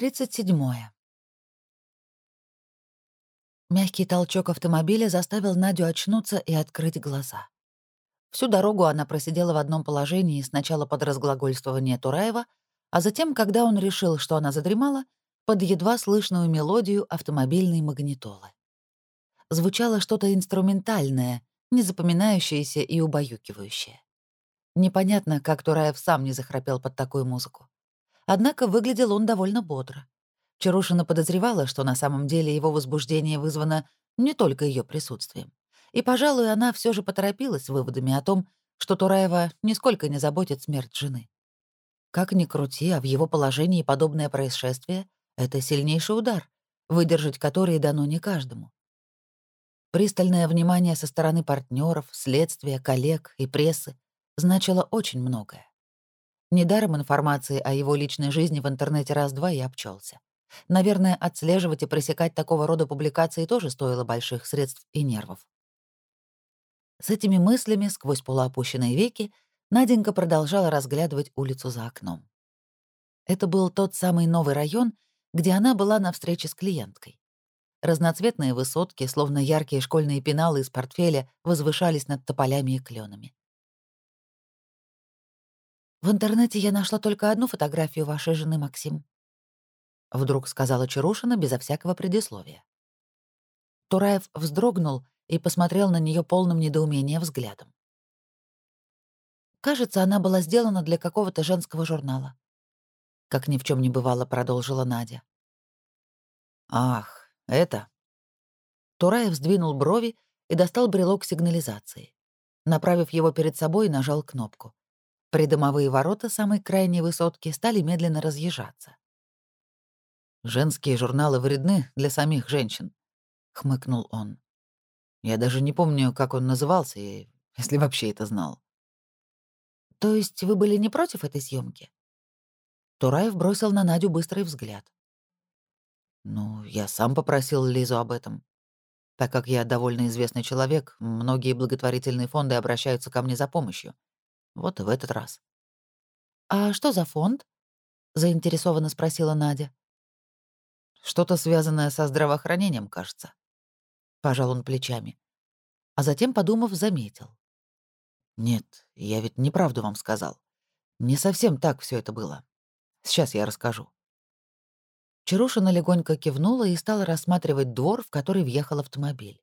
37. Мягкий толчок автомобиля заставил Надю очнуться и открыть глаза. Всю дорогу она просидела в одном положении сначала под разглагольствование Тураева, а затем, когда он решил, что она задремала, под едва слышную мелодию автомобильной магнитолы. Звучало что-то инструментальное, незапоминающееся и убаюкивающее. Непонятно, как Тураев сам не захрапел под такую музыку. Однако выглядел он довольно бодро. Чарушина подозревала, что на самом деле его возбуждение вызвано не только ее присутствием. И, пожалуй, она все же поторопилась выводами о том, что Тураева нисколько не заботит смерть жены. Как ни крути, а в его положении подобное происшествие — это сильнейший удар, выдержать который дано не каждому. Пристальное внимание со стороны партнеров, следствия, коллег и прессы значило очень многое. Недаром информации о его личной жизни в интернете раз-два и обчелся. Наверное, отслеживать и пресекать такого рода публикации тоже стоило больших средств и нервов. С этими мыслями сквозь полуопущенные веки Наденька продолжала разглядывать улицу за окном. Это был тот самый новый район, где она была на встрече с клиенткой. Разноцветные высотки, словно яркие школьные пеналы из портфеля, возвышались над тополями и кленами. В интернете я нашла только одну фотографию вашей жены, Максим. Вдруг сказала Чарушина безо всякого предисловия. Тураев вздрогнул и посмотрел на нее полным недоумения взглядом. Кажется, она была сделана для какого-то женского журнала. Как ни в чем не бывало, продолжила Надя. Ах, это. Тураев сдвинул брови и достал брелок сигнализации. Направив его перед собой, нажал кнопку. Придомовые ворота самой крайней высотки стали медленно разъезжаться. «Женские журналы вредны для самих женщин», — хмыкнул он. «Я даже не помню, как он назывался, если вообще это знал». «То есть вы были не против этой съемки? Тураев бросил на Надю быстрый взгляд. «Ну, я сам попросил Лизу об этом. Так как я довольно известный человек, многие благотворительные фонды обращаются ко мне за помощью. Вот и в этот раз. «А что за фонд?» — заинтересованно спросила Надя. «Что-то связанное со здравоохранением, кажется». Пожал он плечами. А затем, подумав, заметил. «Нет, я ведь неправду вам сказал. Не совсем так все это было. Сейчас я расскажу». Чарушина легонько кивнула и стала рассматривать двор, в который въехал автомобиль.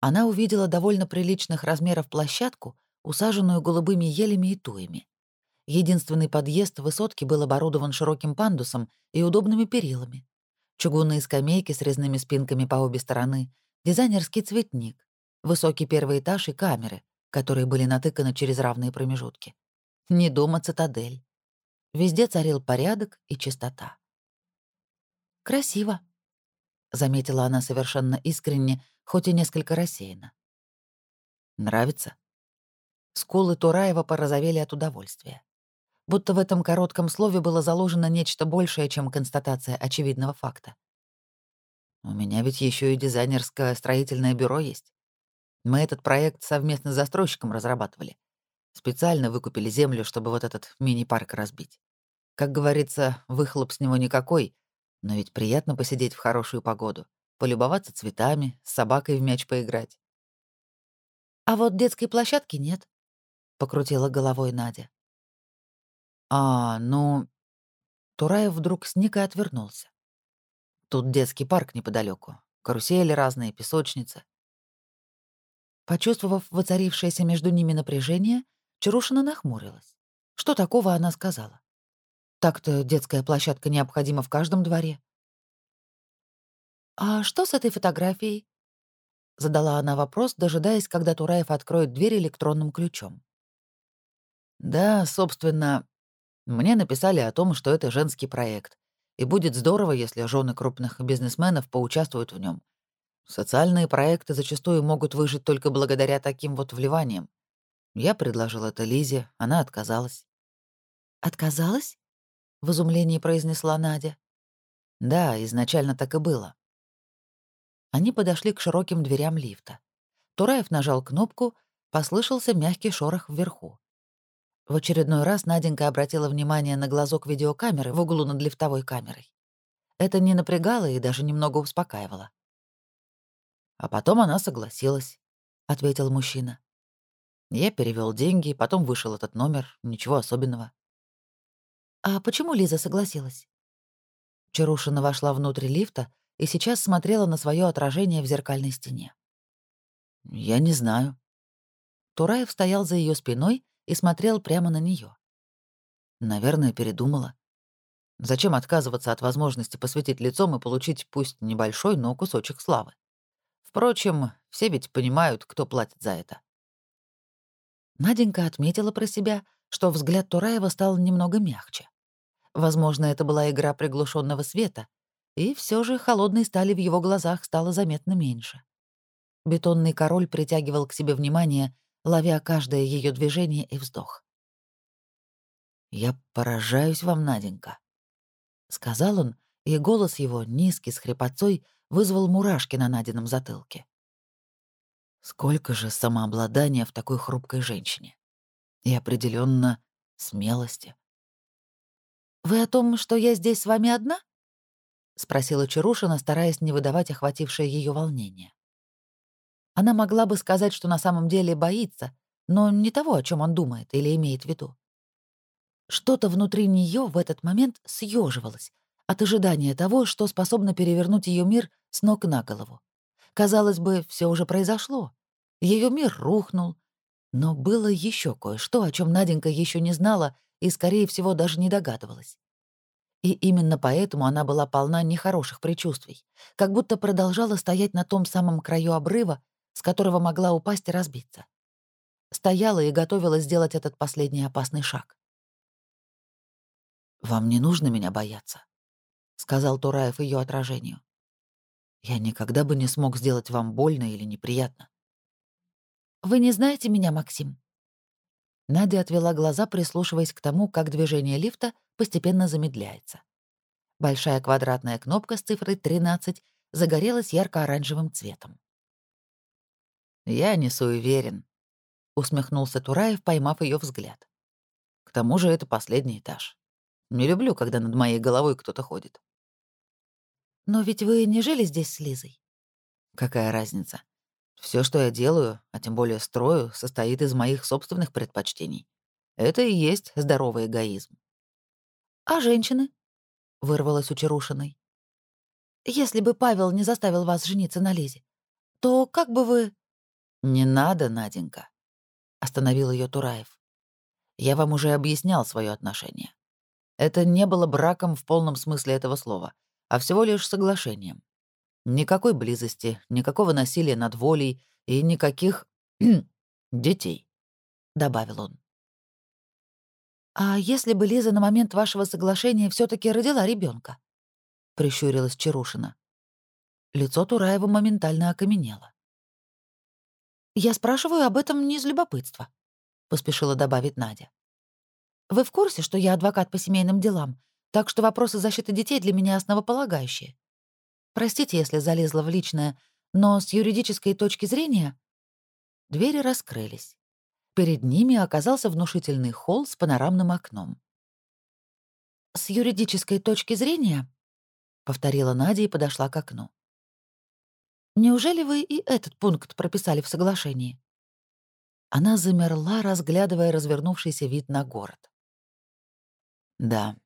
Она увидела довольно приличных размеров площадку, усаженную голубыми елями и туями. Единственный подъезд высотки был оборудован широким пандусом и удобными перилами. Чугунные скамейки с резными спинками по обе стороны, дизайнерский цветник, высокий первый этаж и камеры, которые были натыканы через равные промежутки. Не дом, а цитадель. Везде царил порядок и чистота. «Красиво», — заметила она совершенно искренне, хоть и несколько рассеянно. «Нравится?» Скулы Тураева порозовели от удовольствия. Будто в этом коротком слове было заложено нечто большее, чем констатация очевидного факта. «У меня ведь еще и дизайнерское строительное бюро есть. Мы этот проект совместно с застройщиком разрабатывали. Специально выкупили землю, чтобы вот этот мини-парк разбить. Как говорится, выхлоп с него никакой, но ведь приятно посидеть в хорошую погоду, полюбоваться цветами, с собакой в мяч поиграть. А вот детской площадки нет. — покрутила головой Надя. «А, ну...» Тураев вдруг сник и отвернулся. «Тут детский парк неподалеку, карусели разные, песочницы». Почувствовав воцарившееся между ними напряжение, Чарушина нахмурилась. Что такого она сказала? Так-то детская площадка необходима в каждом дворе. «А что с этой фотографией?» Задала она вопрос, дожидаясь, когда Тураев откроет дверь электронным ключом. Да, собственно, мне написали о том, что это женский проект, и будет здорово, если жены крупных бизнесменов поучаствуют в нем. Социальные проекты зачастую могут выжить только благодаря таким вот вливаниям. Я предложил это Лизе, она отказалась. «Отказалась?» — в изумлении произнесла Надя. «Да, изначально так и было». Они подошли к широким дверям лифта. Тураев нажал кнопку, послышался мягкий шорох вверху. В очередной раз Наденька обратила внимание на глазок видеокамеры в углу над лифтовой камерой. это не напрягало и даже немного успокаивало. «А потом она согласилась», — ответил мужчина. Я перевел деньги, потом вышел этот номер, ничего особенного. «А почему Лиза согласилась?» Чарушина вошла внутрь лифта и сейчас смотрела на свое отражение в зеркальной стене. «Я не знаю». Тураев стоял за ее спиной и смотрел прямо на нее. Наверное, передумала. Зачем отказываться от возможности посветить лицом и получить пусть небольшой, но кусочек славы? Впрочем, все ведь понимают, кто платит за это. Наденька отметила про себя, что взгляд Тураева стал немного мягче. Возможно, это была игра приглушенного света, и все же холодной стали в его глазах стало заметно меньше. Бетонный король притягивал к себе внимание, ловя каждое ее движение и вздох. «Я поражаюсь вам, Наденька», — сказал он, и голос его, низкий, с хрипотцой, вызвал мурашки на Надином затылке. Сколько же самообладания в такой хрупкой женщине. И определенно смелости. «Вы о том, что я здесь с вами одна?» — спросила Чарушина, стараясь не выдавать охватившее ее волнение. Она могла бы сказать, что на самом деле боится, но не того, о чем он думает или имеет в виду. Что-то внутри нее в этот момент съеживалось от ожидания того, что способно перевернуть ее мир с ног на голову. Казалось бы, все уже произошло. Ее мир рухнул. Но было еще кое-что, о чем Наденька еще не знала и, скорее всего, даже не догадывалась. И именно поэтому она была полна нехороших предчувствий, как будто продолжала стоять на том самом краю обрыва, с которого могла упасть и разбиться. Стояла и готовилась сделать этот последний опасный шаг. «Вам не нужно меня бояться», — сказал Тураев ее отражению. «Я никогда бы не смог сделать вам больно или неприятно». «Вы не знаете меня, Максим?» Надя отвела глаза, прислушиваясь к тому, как движение лифта постепенно замедляется. Большая квадратная кнопка с цифрой 13 загорелась ярко-оранжевым цветом. «Я не суеверен», — усмехнулся Тураев, поймав ее взгляд. «К тому же это последний этаж. Не люблю, когда над моей головой кто-то ходит». «Но ведь вы не жили здесь с Лизой?» «Какая разница? Все, что я делаю, а тем более строю, состоит из моих собственных предпочтений. Это и есть здоровый эгоизм». «А женщины?» — вырвалась у Чарушиной. «Если бы Павел не заставил вас жениться на Лизе, то как бы вы...» «Не надо, Наденька», — остановил ее Тураев. «Я вам уже объяснял свое отношение. Это не было браком в полном смысле этого слова, а всего лишь соглашением. Никакой близости, никакого насилия над волей и никаких детей», — добавил он. «А если бы Лиза на момент вашего соглашения все таки родила ребенка? прищурилась Чарушина. Лицо Тураева моментально окаменело. «Я спрашиваю об этом не из любопытства», — поспешила добавить Надя. «Вы в курсе, что я адвокат по семейным делам, так что вопросы защиты детей для меня основополагающие? Простите, если залезла в личное, но с юридической точки зрения...» Двери раскрылись. Перед ними оказался внушительный холл с панорамным окном. «С юридической точки зрения», — повторила Надя и подошла к окну. Неужели вы и этот пункт прописали в соглашении?» Она замерла, разглядывая развернувшийся вид на город. «Да,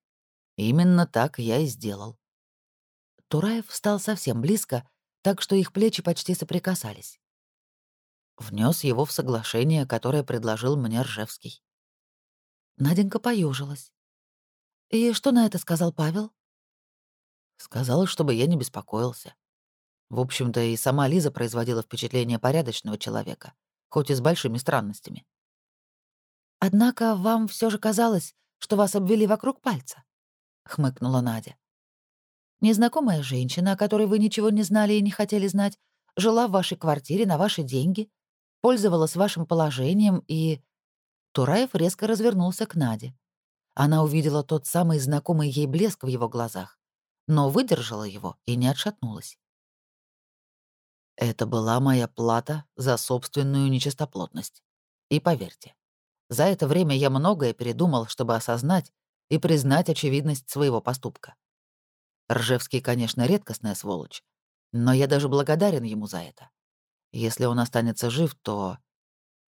именно так я и сделал». Тураев встал совсем близко, так что их плечи почти соприкасались. Внес его в соглашение, которое предложил мне Ржевский. Наденька поежилась. «И что на это сказал Павел?» Сказал, чтобы я не беспокоился. В общем-то, и сама Лиза производила впечатление порядочного человека, хоть и с большими странностями. «Однако вам все же казалось, что вас обвели вокруг пальца», — хмыкнула Надя. «Незнакомая женщина, о которой вы ничего не знали и не хотели знать, жила в вашей квартире на ваши деньги, пользовалась вашим положением и...» Тураев резко развернулся к Наде. Она увидела тот самый знакомый ей блеск в его глазах, но выдержала его и не отшатнулась. Это была моя плата за собственную нечистоплотность. И поверьте, за это время я многое передумал, чтобы осознать и признать очевидность своего поступка. Ржевский, конечно, редкостная сволочь, но я даже благодарен ему за это. Если он останется жив, то...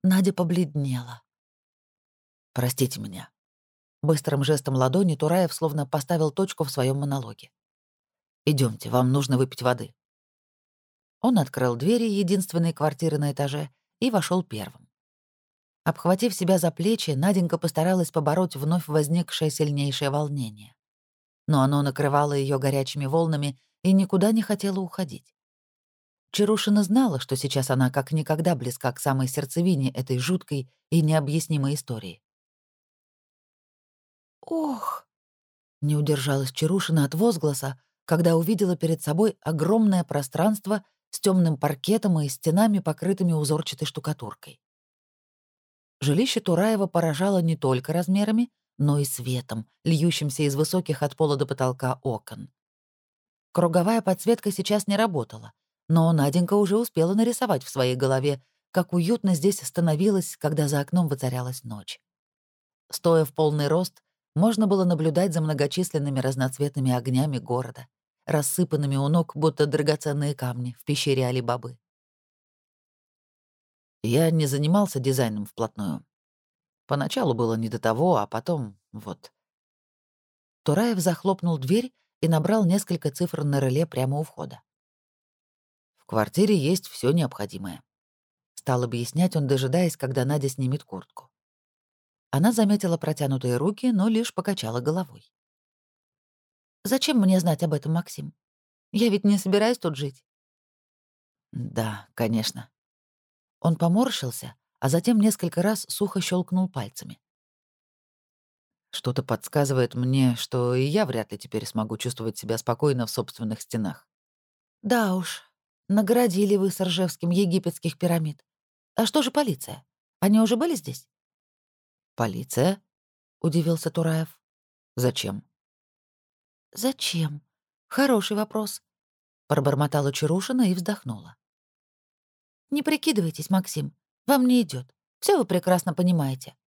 Надя побледнела. «Простите меня». Быстрым жестом ладони Тураев словно поставил точку в своем монологе. Идемте, вам нужно выпить воды». Он открыл двери единственной квартиры на этаже и вошел первым. Обхватив себя за плечи, Наденька постаралась побороть вновь возникшее сильнейшее волнение. Но оно накрывало ее горячими волнами и никуда не хотело уходить. Чарушина знала, что сейчас она как никогда близка к самой сердцевине этой жуткой и необъяснимой истории. «Ох!» — не удержалась Чарушина от возгласа, когда увидела перед собой огромное пространство с темным паркетом и стенами, покрытыми узорчатой штукатуркой. Жилище Тураева поражало не только размерами, но и светом, льющимся из высоких от пола до потолка окон. Круговая подсветка сейчас не работала, но Наденька уже успела нарисовать в своей голове, как уютно здесь становилось, когда за окном воцарялась ночь. Стоя в полный рост, можно было наблюдать за многочисленными разноцветными огнями города, рассыпанными у ног, будто драгоценные камни в пещере Али-Бабы. Я не занимался дизайном вплотную. Поначалу было не до того, а потом вот. Тураев захлопнул дверь и набрал несколько цифр на реле прямо у входа. В квартире есть все необходимое. Стал объяснять он, дожидаясь, когда Надя снимет куртку. Она заметила протянутые руки, но лишь покачала головой. «Зачем мне знать об этом, Максим? Я ведь не собираюсь тут жить». «Да, конечно». Он поморщился, а затем несколько раз сухо щелкнул пальцами. Что-то подсказывает мне, что и я вряд ли теперь смогу чувствовать себя спокойно в собственных стенах. Да уж, наградили вы с Ржевским египетских пирамид. А что же полиция? Они уже были здесь? Полиция? Удивился Тураев. Зачем? Зачем? Хороший вопрос. Пробормотала Чарушина и вздохнула. Не прикидывайтесь, Максим. Вам не идет. Все вы прекрасно понимаете.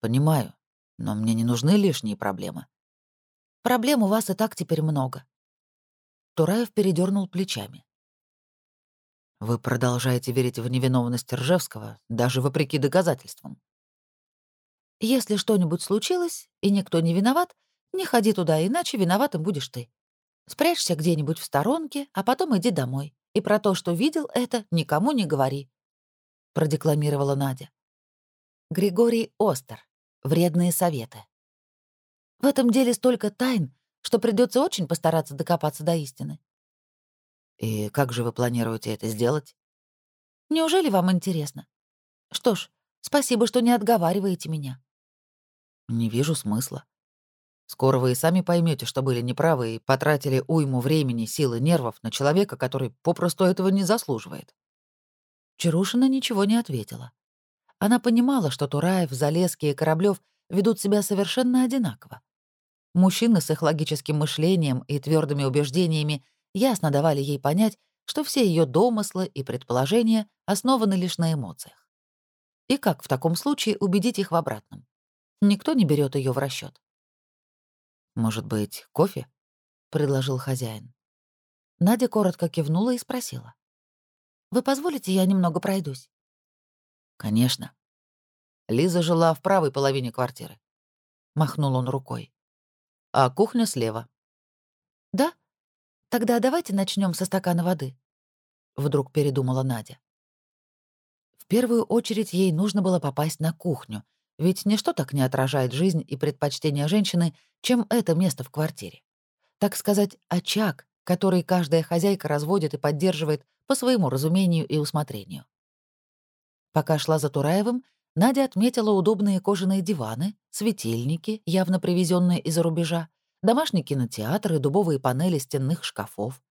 Понимаю, но мне не нужны лишние проблемы. Проблем у вас и так теперь много. Тураев передернул плечами. Вы продолжаете верить в невиновность Ржевского, даже вопреки доказательствам. Если что-нибудь случилось, и никто не виноват, не ходи туда, иначе виноватым будешь ты. Спрячься где-нибудь в сторонке, а потом иди домой. И про то, что видел это, никому не говори. — продекламировала Надя. Григорий Остер. Вредные советы. В этом деле столько тайн, что придется очень постараться докопаться до истины. И как же вы планируете это сделать? Неужели вам интересно? Что ж, спасибо, что не отговариваете меня. Не вижу смысла. Скоро вы и сами поймете, что были неправы и потратили уйму времени, силы, нервов на человека, который попросту этого не заслуживает. Чарушина ничего не ответила. Она понимала, что Тураев, Залеский и Кораблёв ведут себя совершенно одинаково. Мужчины с их логическим мышлением и твердыми убеждениями ясно давали ей понять, что все ее домыслы и предположения основаны лишь на эмоциях. И как в таком случае убедить их в обратном? Никто не берет ее в расчет. «Может быть, кофе?» — предложил хозяин. Надя коротко кивнула и спросила. Вы позволите, я немного пройдусь?» «Конечно». Лиза жила в правой половине квартиры. Махнул он рукой. «А кухня слева». «Да? Тогда давайте начнем со стакана воды», — вдруг передумала Надя. В первую очередь ей нужно было попасть на кухню, ведь ничто так не отражает жизнь и предпочтения женщины, чем это место в квартире. Так сказать, очаг, который каждая хозяйка разводит и поддерживает по своему разумению и усмотрению. Пока шла за Тураевым, Надя отметила удобные кожаные диваны, светильники, явно привезенные из-за рубежа, домашний кинотеатр и дубовые панели стенных шкафов.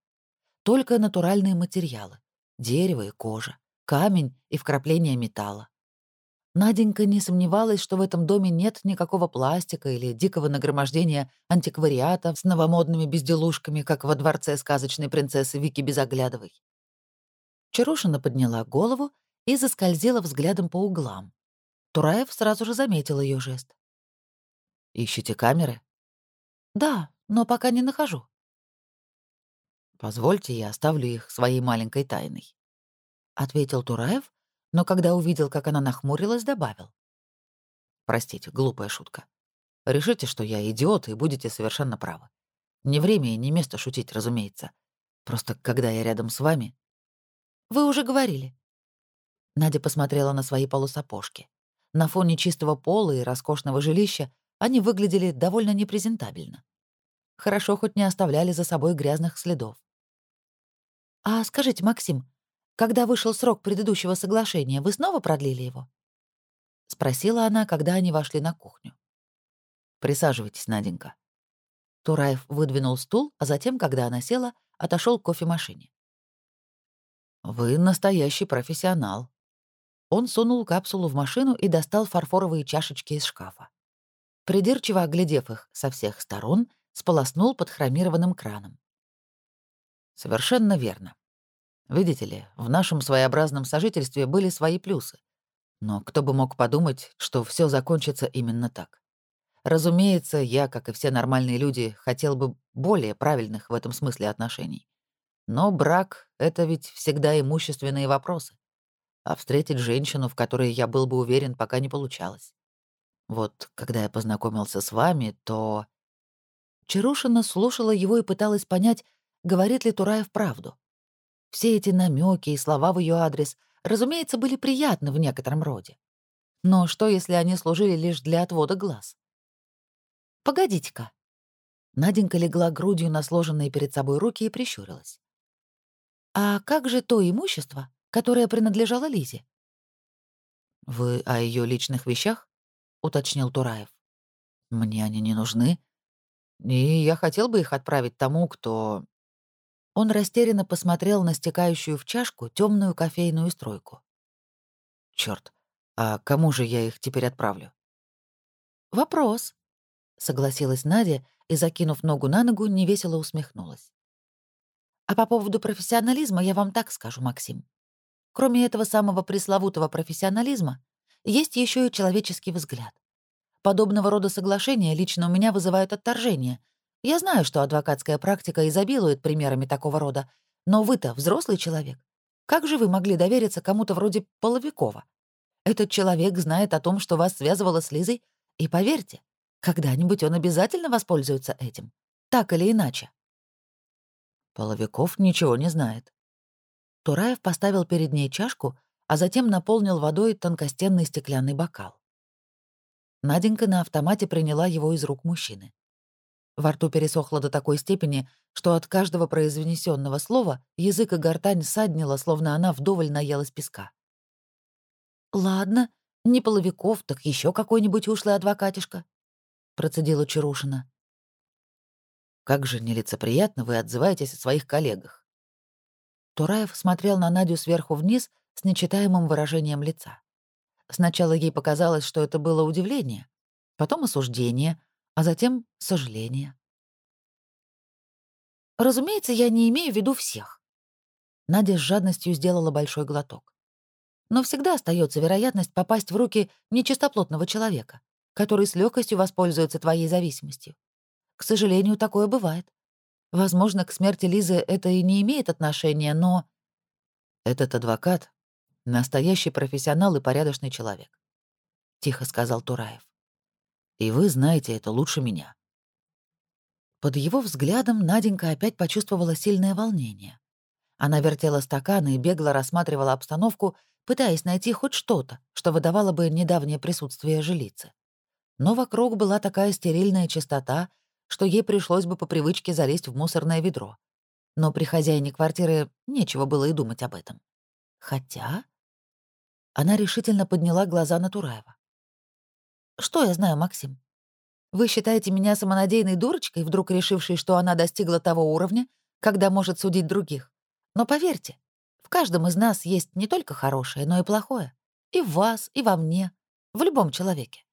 Только натуральные материалы — дерево и кожа, камень и вкрапления металла. Наденька не сомневалась, что в этом доме нет никакого пластика или дикого нагромождения антиквариата с новомодными безделушками, как во дворце сказочной принцессы Вики Безоглядовой. Чарушина подняла голову и заскользила взглядом по углам. Тураев сразу же заметил ее жест. «Ищете камеры?» «Да, но пока не нахожу», Позвольте, я оставлю их своей маленькой тайной. Ответил Тураев, но когда увидел, как она нахмурилась, добавил. Простите, глупая шутка. Решите, что я идиот, и будете совершенно правы. Не время и не место шутить, разумеется. Просто когда я рядом с вами... Вы уже говорили. Надя посмотрела на свои полусапожки. На фоне чистого пола и роскошного жилища они выглядели довольно непрезентабельно. Хорошо хоть не оставляли за собой грязных следов. «А скажите, Максим, когда вышел срок предыдущего соглашения, вы снова продлили его?» — спросила она, когда они вошли на кухню. «Присаживайтесь, Наденька». Тураев выдвинул стул, а затем, когда она села, отошел к кофемашине. «Вы настоящий профессионал». Он сунул капсулу в машину и достал фарфоровые чашечки из шкафа. Придирчиво оглядев их со всех сторон, сполоснул под хромированным краном. «Совершенно верно. Видите ли, в нашем своеобразном сожительстве были свои плюсы. Но кто бы мог подумать, что все закончится именно так. Разумеется, я, как и все нормальные люди, хотел бы более правильных в этом смысле отношений. Но брак — это ведь всегда имущественные вопросы. А встретить женщину, в которой я был бы уверен, пока не получалось. Вот когда я познакомился с вами, то... Чарушина слушала его и пыталась понять, говорит ли Тураев правду. Все эти намеки и слова в ее адрес, разумеется, были приятны в некотором роде. Но что, если они служили лишь для отвода глаз? «Погодите-ка». Наденька легла грудью на сложенные перед собой руки и прищурилась. «А как же то имущество, которое принадлежало Лизе?» «Вы о ее личных вещах?» — уточнил Тураев. «Мне они не нужны. И я хотел бы их отправить тому, кто он растерянно посмотрел на стекающую в чашку темную кофейную стройку. Черт, а кому же я их теперь отправлю? Вопрос, согласилась Надя и, закинув ногу на ногу, невесело усмехнулась. А по поводу профессионализма я вам так скажу, Максим. Кроме этого самого пресловутого профессионализма, есть еще и человеческий взгляд. Подобного рода соглашения лично у меня вызывают отторжение, я знаю, что адвокатская практика изобилует примерами такого рода, но вы-то взрослый человек. Как же вы могли довериться кому-то вроде Половикова? Этот человек знает о том, что вас связывало с Лизой, и поверьте, когда-нибудь он обязательно воспользуется этим. Так или иначе. Половиков ничего не знает. Тураев поставил перед ней чашку, а затем наполнил водой тонкостенный стеклянный бокал. Наденька на автомате приняла его из рук мужчины. Во рту пересохло до такой степени, что от каждого произнесенного слова язык и гортань саднило, словно она вдоволь наелась песка. «Ладно, не половиков, так еще какой-нибудь ушлый адвокатишка», — процедила Чарушина. «Как же нелицеприятно вы отзываетесь о своих коллегах». Тураев смотрел на Надю сверху вниз с нечитаемым выражением лица. Сначала ей показалось, что это было удивление, потом осуждение — а затем сожаление. Разумеется, я не имею в виду всех. Надя с жадностью сделала большой глоток. Но всегда остается вероятность попасть в руки нечистоплотного человека, который с легкостью воспользуется твоей зависимостью. К сожалению, такое бывает. Возможно, к смерти Лизы это и не имеет отношения, но... «Этот адвокат — настоящий профессионал и порядочный человек», — тихо сказал Тураев. И вы знаете это лучше меня». Под его взглядом Наденька опять почувствовала сильное волнение. Она вертела стаканы и бегло рассматривала обстановку, пытаясь найти хоть что-то, что выдавало бы недавнее присутствие жилицы. Но вокруг была такая стерильная чистота, что ей пришлось бы по привычке залезть в мусорное ведро. Но при хозяине квартиры нечего было и думать об этом. Хотя... Она решительно подняла глаза на Тураева. Что я знаю, Максим? Вы считаете меня самонадеянной дурочкой, вдруг решившей, что она достигла того уровня, когда может судить других? Но поверьте, в каждом из нас есть не только хорошее, но и плохое. И в вас, и во мне, в любом человеке.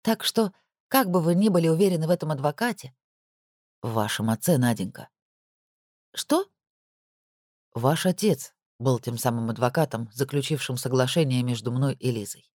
Так что, как бы вы ни были уверены в этом адвокате... В вашем отце, Наденька. Что? Ваш отец был тем самым адвокатом, заключившим соглашение между мной и Лизой.